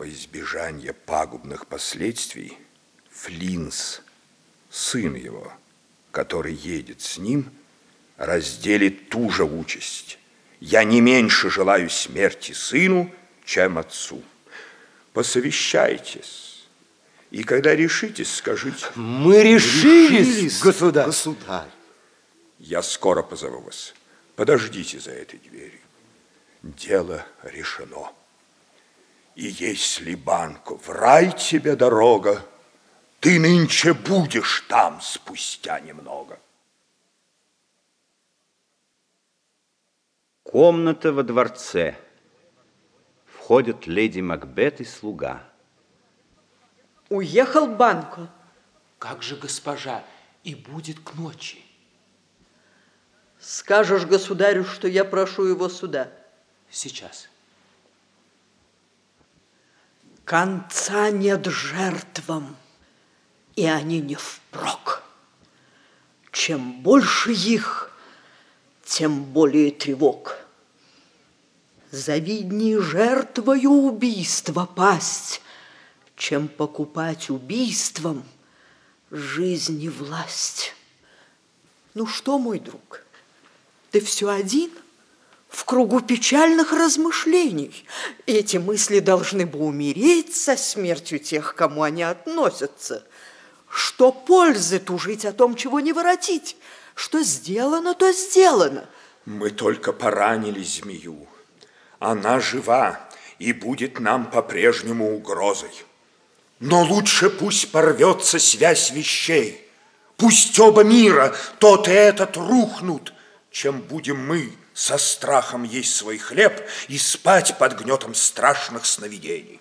во избежание пагубных последствий, Флинс, сын его, который едет с ним, разделит ту же участь. Я не меньше желаю смерти сыну, чем отцу. Посовещайтесь. И когда решитесь, скажите. Мы решились, решились государь. государь. Я скоро позову вас. Подождите за этой дверью. Дело решено. И если, Банко, в рай тебе дорога, ты нынче будешь там спустя немного. Комната во дворце. Входят леди Макбет и слуга. Уехал Банко. Как же, госпожа, и будет к ночи? Скажешь государю, что я прошу его сюда. Сейчас. Конца нет жертвам, и они не впрок. Чем больше их, тем более тревог. Завиднее жертвою убийства пасть, чем покупать убийством жизнь и власть. Ну что, мой друг, ты все один в кругу печальных размышлений. Эти мысли должны бы умереть со смертью тех, кому они относятся. Что пользы тужить о том, чего не воротить? Что сделано, то сделано. Мы только поранили змею. Она жива и будет нам по-прежнему угрозой. Но лучше пусть порвется связь вещей. Пусть оба мира, тот и этот, рухнут – чем будем мы со страхом есть свой хлеб и спать под гнетом страшных сновидений.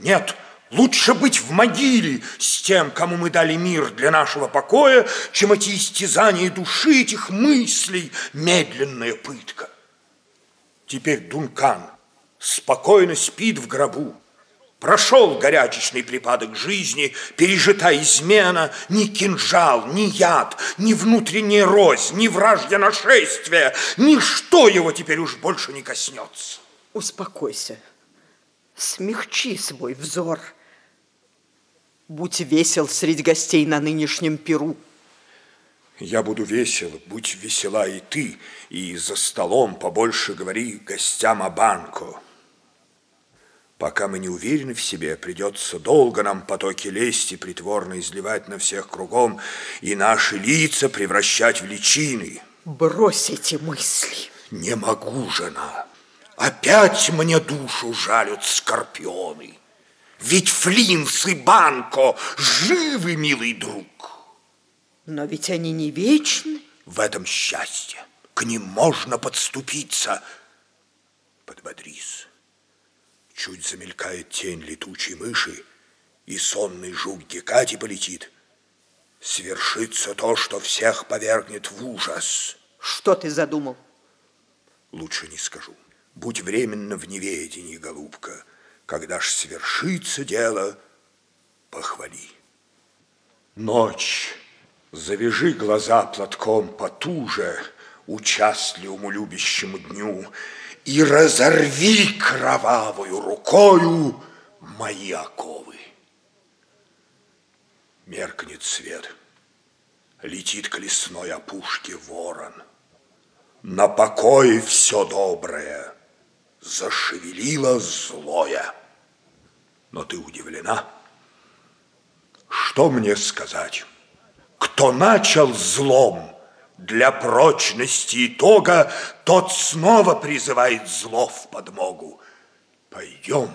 Нет, лучше быть в могиле с тем, кому мы дали мир для нашего покоя, чем эти истязания души, этих мыслей, медленная пытка. Теперь Дункан спокойно спит в гробу, Прошел горячечный припадок жизни, пережита измена, ни кинжал, ни яд, ни внутренняя рознь, ни вражье нашествие, ничто его теперь уж больше не коснется. Успокойся, смягчи свой взор. Будь весел среди гостей на нынешнем перу. Я буду весел, будь весела и ты, и за столом побольше говори гостям о банку. Пока мы не уверены в себе, придется долго нам потоки лести притворно изливать на всех кругом и наши лица превращать в личины. Брось эти мысли. Не могу, жена. Опять мне душу жалят скорпионы. Ведь Флинс и Банко живы, милый друг. Но ведь они не вечны. В этом счастье. К ним можно подступиться. Подбодрись. Чуть замелькает тень летучей мыши, и сонный жук Гекати полетит. Свершится то, что всех повергнет в ужас. Что ты задумал? Лучше не скажу. Будь временно в неведении, голубка. Когда ж свершится дело, похвали. Ночь. Завяжи глаза платком потуже, Участливому любящему дню, и разорви кровавую рукою мои оковы. Меркнет свет, летит к лесной опушке ворон. На покое все доброе зашевелило злое. Но ты удивлена? Что мне сказать? Кто начал злом, для прочности итога тот снова призывает зло в подмогу. Пойдем,